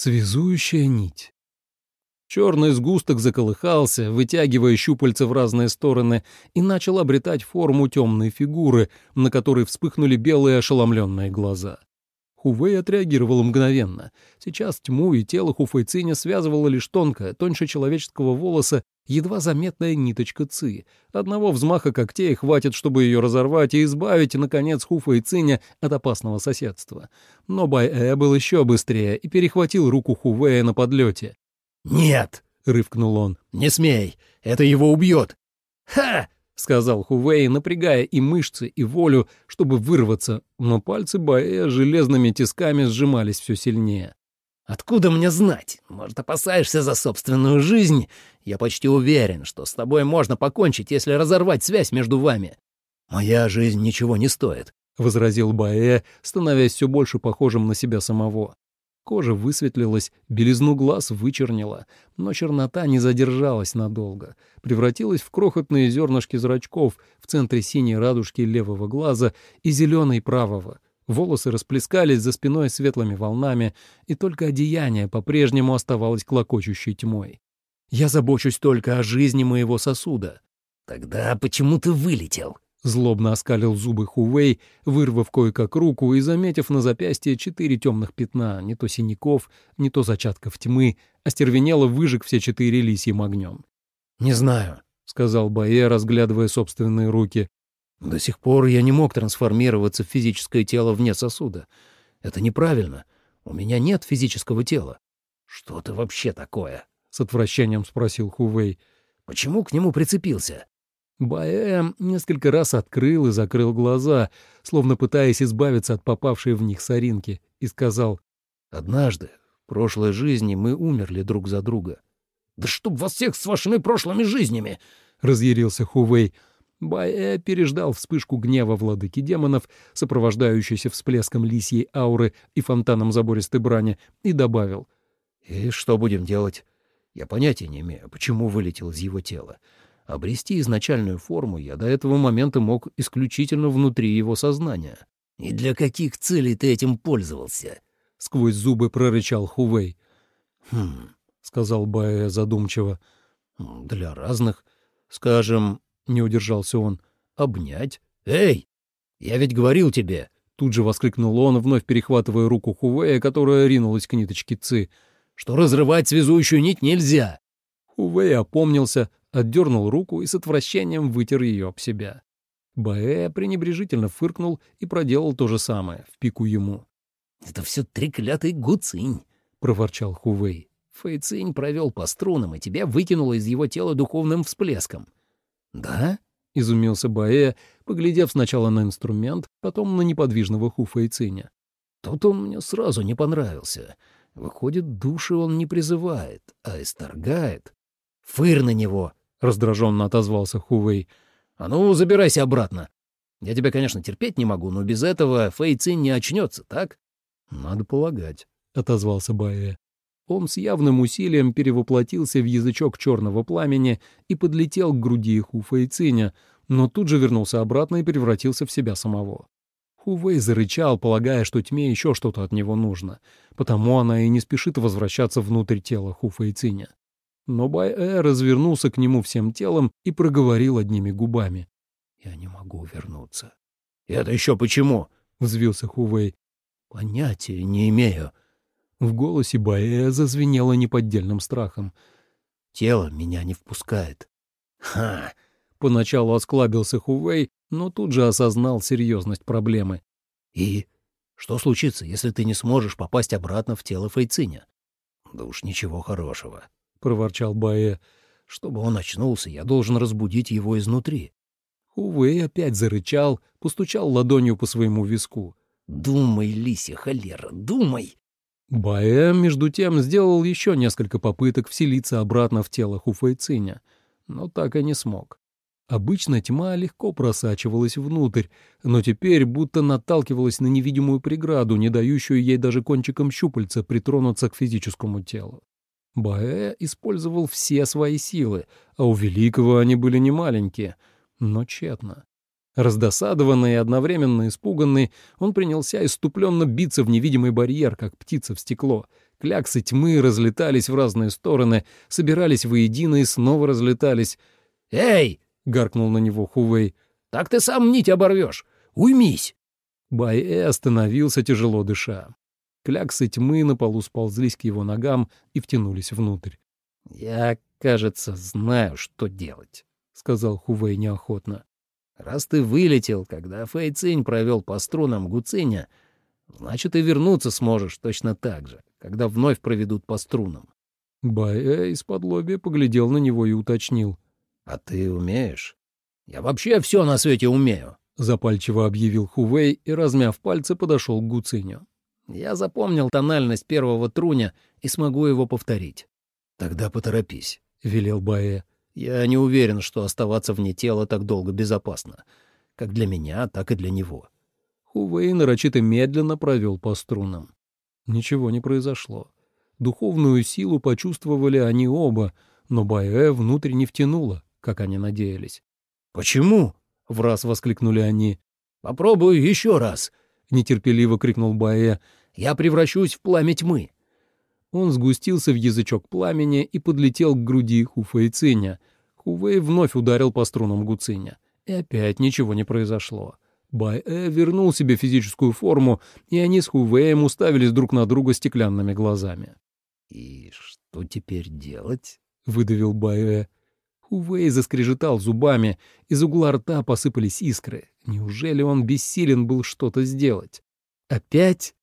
Связующая нить. Черный сгусток заколыхался, вытягивая щупальца в разные стороны, и начал обретать форму темной фигуры, на которой вспыхнули белые ошеломленные глаза. Хувей отреагировал мгновенно. Сейчас тьму и тело Хуфейциня связывала лишь тонкая, тоньше человеческого волоса, едва заметная ниточка ци. Одного взмаха когтей хватит, чтобы ее разорвать и избавить, наконец, Хуфейциня от опасного соседства. Но Бай-Э был еще быстрее и перехватил руку Хувея на подлете. «Нет!» — рывкнул он. «Не смей! Это его убьет!» «Ха!» — сказал Хувей, напрягая и мышцы, и волю, чтобы вырваться, но пальцы Баэ железными тисками сжимались все сильнее. «Откуда мне знать? Может, опасаешься за собственную жизнь? Я почти уверен, что с тобой можно покончить, если разорвать связь между вами. Моя жизнь ничего не стоит», — возразил Баэ, становясь все больше похожим на себя самого. Кожа высветлилась, белизну глаз вычернила, но чернота не задержалась надолго, превратилась в крохотные зернышки зрачков в центре синей радужки левого глаза и зеленой правого. Волосы расплескались за спиной светлыми волнами, и только одеяние по-прежнему оставалось клокочущей тьмой. «Я забочусь только о жизни моего сосуда». «Тогда почему ты вылетел?» Злобно оскалил зубы Хувей, вырвав кое-как руку и заметив на запястье четыре темных пятна, не то синяков, не то зачатков тьмы, остервенело выжег все четыре лисьим огнем. «Не знаю», — сказал Бае, разглядывая собственные руки. «До сих пор я не мог трансформироваться в физическое тело вне сосуда. Это неправильно. У меня нет физического тела». «Что ты вообще такое?» — с отвращением спросил Хувей. «Почему к нему прицепился?» Баэм несколько раз открыл и закрыл глаза, словно пытаясь избавиться от попавшей в них соринки, и сказал, «Однажды, в прошлой жизни, мы умерли друг за друга». «Да чтоб вас всех с вашими прошлыми жизнями!» — разъярился Хувей. Баэ переждал вспышку гнева владыки демонов, сопровождающейся всплеском лисьей ауры и фонтаном забористой брани, и добавил. «И что будем делать? Я понятия не имею, почему вылетел из его тела. Обрести изначальную форму я до этого момента мог исключительно внутри его сознания. «И для каких целей ты этим пользовался?» — сквозь зубы прорычал Хувей. «Хм», — сказал Баэ задумчиво. «Для разных. Скажем, — не удержался он, — обнять. Эй, я ведь говорил тебе!» Тут же воскликнул он, вновь перехватывая руку Хувея, которая ринулась к ниточке Ци. «Что разрывать связующую нить нельзя!» Хувей опомнился, отдернул руку и с отвращением вытер ее об себя. Баэ пренебрежительно фыркнул и проделал то же самое, в пику ему. «Это все треклятый гуцинь», — проворчал Хувей. «Фэйцинь провел по струнам, и тебя выкинуло из его тела духовным всплеском». «Да?» — изумился Баэ, поглядев сначала на инструмент, потом на неподвижного Ху Фэйциня. «Тут он мне сразу не понравился. Выходит, души он не призывает, а исторгает. Фыр на него!» — раздраженно отозвался Хувей. «А ну, забирайся обратно. Я тебя, конечно, терпеть не могу, но без этого Фэй Цин не очнется, так?» «Надо полагать», — отозвался Баэ. Он с явным усилием перевоплотился в язычок черного пламени и подлетел к груди Ху Фэйциня, но тут же вернулся обратно и превратился в себя самого. Хувей зарычал, полагая, что тьме еще что-то от него нужно, потому она и не спешит возвращаться внутрь тела Ху Фэйциня. Но Бай-Э развернулся к нему всем телом и проговорил одними губами. «Я не могу вернуться». «Это еще почему?» — взвился Хувей. «Понятия не имею». В голосе Баэ зазвенело неподдельным страхом. «Тело меня не впускает». «Ха!» — поначалу осклабился Хувей, но тут же осознал серьезность проблемы. «И что случится, если ты не сможешь попасть обратно в тело Фейциня?» «Да уж ничего хорошего», — проворчал Баэ. «Чтобы он очнулся, я должен разбудить его изнутри». Увы, опять зарычал, постучал ладонью по своему виску. «Думай, лисья холера, думай!» Баэ, между тем, сделал еще несколько попыток вселиться обратно в тело Хуфайциня, но так и не смог. Обычно тьма легко просачивалась внутрь, но теперь будто наталкивалась на невидимую преграду, не дающую ей даже кончиком щупальца притронуться к физическому телу. Баэ использовал все свои силы, а у Великого они были немаленькие, но тщетно. Раздосадованный и одновременно испуганный, он принялся иступленно биться в невидимый барьер, как птица в стекло. Кляксы тьмы разлетались в разные стороны, собирались воедино и снова разлетались. «Эй!» — гаркнул на него Хувей. «Так ты сам нить оборвешь! Уймись!» Бай-Э остановился, тяжело дыша. Кляксы тьмы на полу сползлись к его ногам и втянулись внутрь. «Я, кажется, знаю, что делать», — сказал Хувей неохотно. Раз ты вылетел, когда Фэй Цинь провел по струнам Гуциня, значит, и вернуться сможешь точно так же, когда вновь проведут по струнам. Бая из-под лобья поглядел на него и уточнил. — А ты умеешь? — Я вообще все на свете умею, — запальчиво объявил Хувей и, размяв пальцы, подошел к Гуциню. — Я запомнил тональность первого труня и смогу его повторить. — Тогда поторопись, — велел Баэ. Я не уверен, что оставаться вне тела так долго безопасно. Как для меня, так и для него. Хувей нарочито медленно провел по струнам. Ничего не произошло. Духовную силу почувствовали они оба, но Баэ внутрь втянуло, как они надеялись. «Почему?» — в раз воскликнули они. «Попробую еще раз!» — нетерпеливо крикнул Баэ. «Я превращусь в пламя тьмы!» Он сгустился в язычок пламени и подлетел к груди Хуфэйциня. Хувей вновь ударил по струнам Гуциня. И опять ничего не произошло. Бай-Э вернул себе физическую форму, и они с Хувеем уставились друг на друга стеклянными глазами. «И что теперь делать?» — выдавил Бай-Э. Хувей заскрежетал зубами, из угла рта посыпались искры. Неужели он бессилен был что-то сделать? «Опять?»